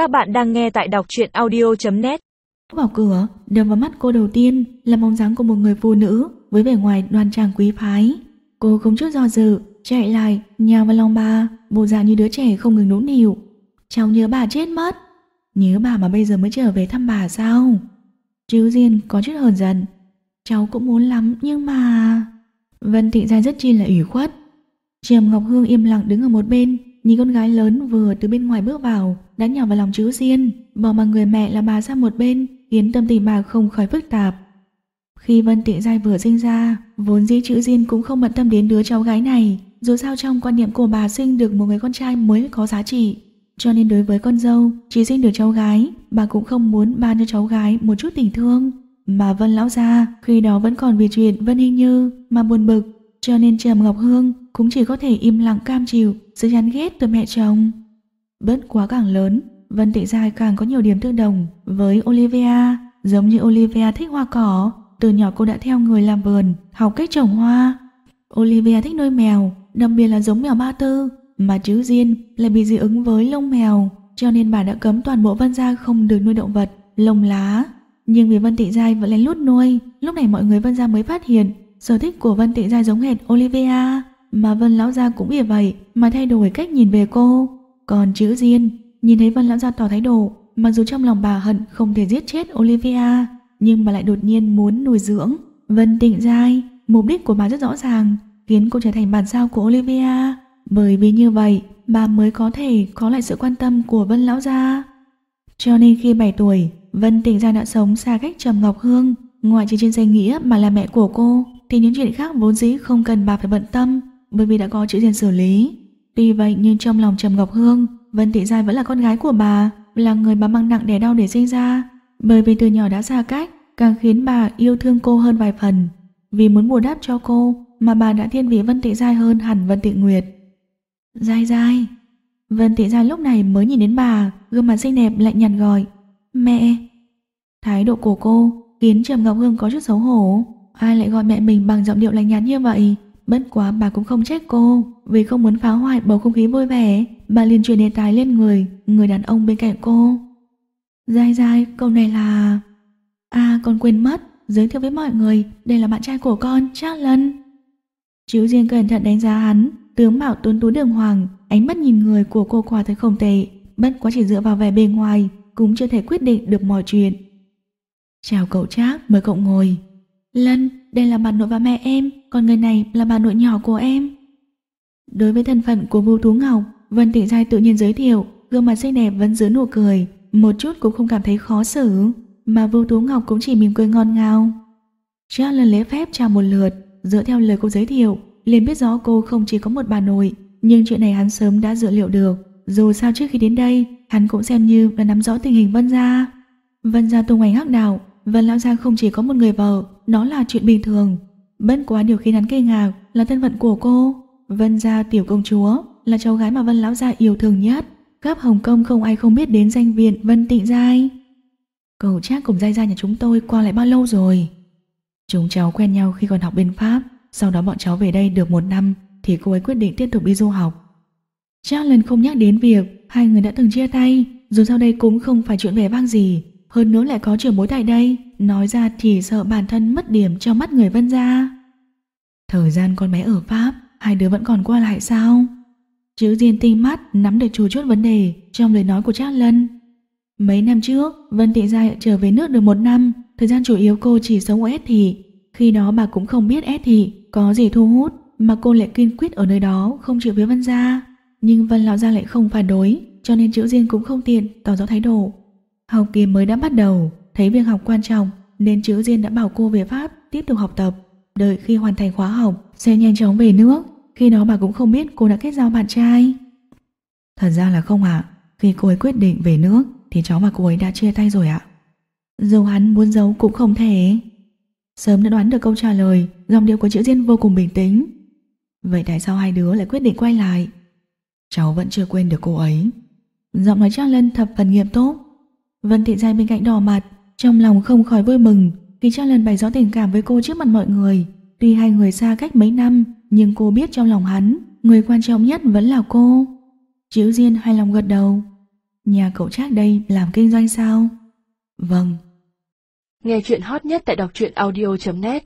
Các bạn đang nghe tại đọc truyện audio.net Vào cửa, đập vào mắt cô đầu tiên là bóng dáng của một người phụ nữ với vẻ ngoài đoan trang quý phái. Cô không chút do dự, chạy lại, nhào vào lòng bà, bộ dạng như đứa trẻ không ngừng nũng nịu. Cháu nhớ bà chết mất. Nhớ bà mà bây giờ mới trở về thăm bà sao? Chứ Diên có chút hờn giận. Cháu cũng muốn lắm nhưng mà... Vân Thị Giai rất chi là ủy khuất. Trầm Ngọc Hương im lặng đứng ở một bên, nhìn con gái lớn vừa từ bên ngoài bước vào, đã nhào vào lòng chữ Diên, bỏ mà người mẹ là bà ra một bên, khiến tâm tình bà không khỏi phức tạp. Khi Vân Tị Giai vừa sinh ra, vốn dĩ chữ Diên cũng không bận tâm đến đứa cháu gái này, dù sao trong quan niệm của bà sinh được một người con trai mới có giá trị. Cho nên đối với con dâu, chỉ sinh được cháu gái, bà cũng không muốn ban cho cháu gái một chút tình thương. Mà Vân Lão Gia khi đó vẫn còn vì chuyện Vân Hình Như mà buồn bực, cho nên Trầm Ngọc Hương cũng chỉ có thể im lặng cam chịu sự chán ghét từ mẹ chồng. Bất quá càng lớn, Vân Tị Giai càng có nhiều điểm tương đồng với Olivia, giống như Olivia thích hoa cỏ, từ nhỏ cô đã theo người làm vườn, học cách trồng hoa. Olivia thích nuôi mèo, đặc biệt là giống mèo ba tư, mà chữ Diên lại bị dị ứng với lông mèo, cho nên bà đã cấm toàn bộ Vân gia không được nuôi động vật, lông lá. Nhưng vì Vân Tị Giai vẫn lén lút nuôi, lúc này mọi người Vân gia mới phát hiện sở thích của Vân Tị Giai giống hệt Olivia, mà Vân lão gia cũng vì vậy mà thay đổi cách nhìn về cô. Còn chữ Diên, nhìn thấy Vân lão gia tỏ thái độ, mặc dù trong lòng bà hận không thể giết chết Olivia, nhưng bà lại đột nhiên muốn nuôi dưỡng Vân tịnh Giai. Mục đích của bà rất rõ ràng, khiến cô trở thành bản sao của Olivia. Bởi vì như vậy, bà mới có thể có lại sự quan tâm của Vân lão gia. Cho nên khi 7 tuổi, Vân Tịnh Gia đã sống xa cách Trầm Ngọc Hương, ngoại trừ trên danh nghĩa mà là mẹ của cô, thì những chuyện khác vốn dĩ không cần bà phải bận tâm, bởi vì đã có chữ diện xử lý. Tuy vậy nhưng trong lòng Trầm Ngọc Hương, Vân thị giai vẫn là con gái của bà, là người bà mang nặng đẻ đau để sinh ra, bởi vì từ nhỏ đã xa cách, càng khiến bà yêu thương cô hơn vài phần. Vì muốn bù đắp cho cô mà bà đã thiên vị Vân thị Giai hơn hẳn Vân thị Nguyệt. Giai Giai. Vân thị Giai lúc này mới nhìn đến bà, gương mặt xinh đẹp lạnh nhạt gọi. Mẹ. Thái độ của cô khiến Trầm Ngọc Hương có chút xấu hổ. Ai lại gọi mẹ mình bằng giọng điệu lạnh nhạt như vậy? Bất quá bà cũng không trách cô, vì không muốn phá hoại bầu không khí vui vẻ, bà liền chuyển đề tài lên người, người đàn ông bên cạnh cô. dài dài, câu này là... À, con quên mất, giới thiệu với mọi người, đây là bạn trai của con, Charles Lân. Chú Diên cẩn thận đánh giá hắn, tướng bảo tuấn tú đường hoàng, ánh mắt nhìn người của cô quả thật không tệ, bất quá chỉ dựa vào vẻ bề ngoài, cũng chưa thể quyết định được mọi chuyện. Chào cậu Trác, mời cậu ngồi. Lân, đây là bà nội và mẹ em, còn người này là bà nội nhỏ của em. Đối với thân phận của Vu Tú Ngọc, Vân Tịnh Giai tự nhiên giới thiệu, gương mặt xinh đẹp vẫn giữ nụ cười, một chút cũng không cảm thấy khó xử, mà Vu Tú Ngọc cũng chỉ mỉm cười ngon ngào. Trác lần lễ phép chào một lượt, dựa theo lời cô giới thiệu, liền biết rõ cô không chỉ có một bà nội, nhưng chuyện này hắn sớm đã dự liệu được. Dù sao trước khi đến đây, hắn cũng xem như là nắm rõ tình hình Vân Gia. Vân Gia tung hoành hắc đạo, Vân Lão Gia không chỉ có một người vợ, nó là chuyện bình thường. Bất quá điều khiến hắn kinh ngạc là thân phận của cô. Vân Gia tiểu công chúa là cháu gái mà Vân Lão Gia yêu thương nhất. Khắp Hồng Kông không ai không biết đến danh viện Vân Tịnh Giai. Cậu chắc cùng Giai Giai nhà chúng tôi qua lại bao lâu rồi? Chúng cháu quen nhau khi còn học bên Pháp, sau đó bọn cháu về đây được một năm thì cô ấy quyết định tiếp tục đi du học. Chắc lần không nhắc đến việc hai người đã từng chia tay, dù sao đây cũng không phải chuyện vẻ vang gì, hơn nữa lại có trưởng bối tại đây, nói ra thì sợ bản thân mất điểm trong mắt người vân gia. Thời gian con bé ở Pháp, hai đứa vẫn còn qua lại sao? Chữ Diên tinh mắt nắm được chủ chốt vấn đề trong lời nói của Trác Lân. Mấy năm trước, Vân Thị Gia trở về nước được một năm, thời gian chủ yếu cô chỉ sống ở S Thị. Khi đó bà cũng không biết S Thị có gì thu hút, mà cô lại kiên quyết ở nơi đó không chịu với Vân Gia. Nhưng Vân Lão Gia lại không phản đối, cho nên chữ Diên cũng không tiện tỏ rõ thái độ. Học kỳ mới đã bắt đầu, thấy việc học quan trọng nên chữ Diên đã bảo cô về Pháp tiếp tục học tập. Đợi khi hoàn thành khóa học sẽ nhanh chóng về nước. Khi đó bà cũng không biết cô đã kết giao bạn trai. Thật ra là không ạ. Khi cô ấy quyết định về nước thì cháu và cô ấy đã chia tay rồi ạ. Dù hắn muốn giấu cũng không thể. Sớm đã đoán được câu trả lời, dòng điệu của chữ Diên vô cùng bình tĩnh. Vậy tại sao hai đứa lại quyết định quay lại? Cháu vẫn chưa quên được cô ấy. Giọng nói Trang Lân thập phần nghiêm túc. Vân Thị Giai bên cạnh đỏ mặt, trong lòng không khỏi vui mừng khi Trang lần bày rõ tình cảm với cô trước mặt mọi người. Tuy hai người xa cách mấy năm, nhưng cô biết trong lòng hắn, người quan trọng nhất vẫn là cô. Chữ Diên hài lòng gật đầu. nhà cậu Trác đây làm kinh doanh sao? Vâng, Nghe chuyện hot nhất tại đọc truyện audio.net